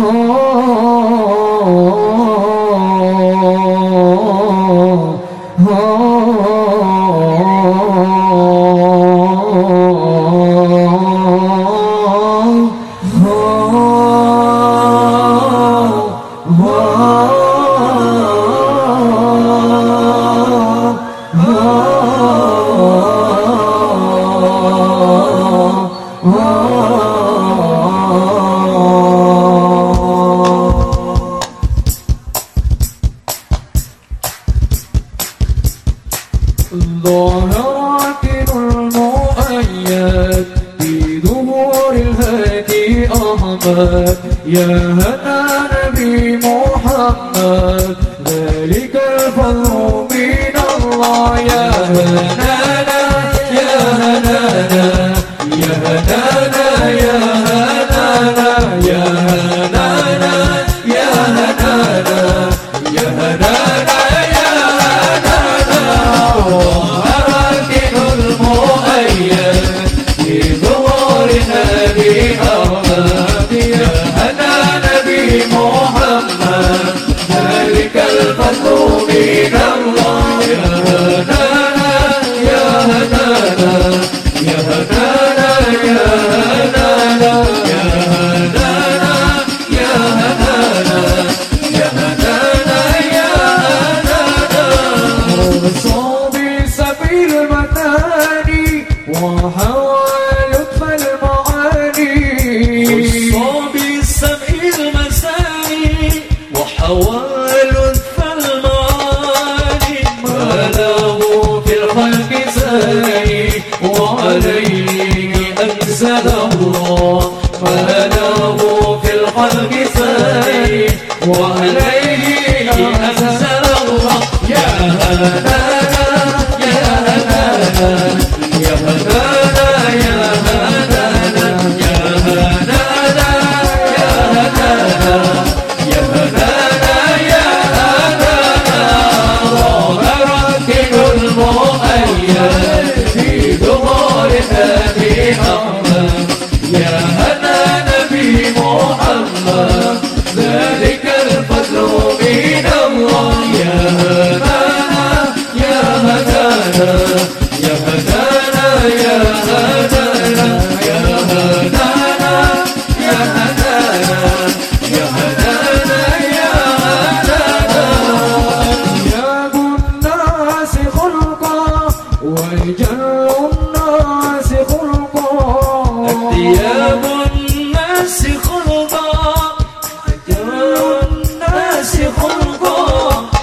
Oh المؤيد الهادي يا هنا نبي محمد ذلك الفضل من الله. يا هنانا يا هنانا يا هنانا يا هنانا يا anymore. أمره فله في الخلق سري وعليه أنزل الله يا هلا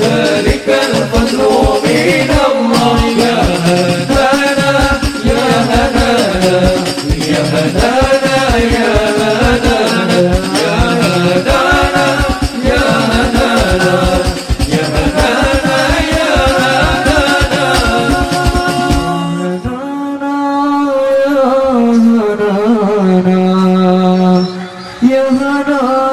ذلك الفضل من الله يا هدانا يا هدانا يا هدانا يا هدانا يا هدانا يا هدانا يا هدانا يا هدانا يا هدانا يا هدانا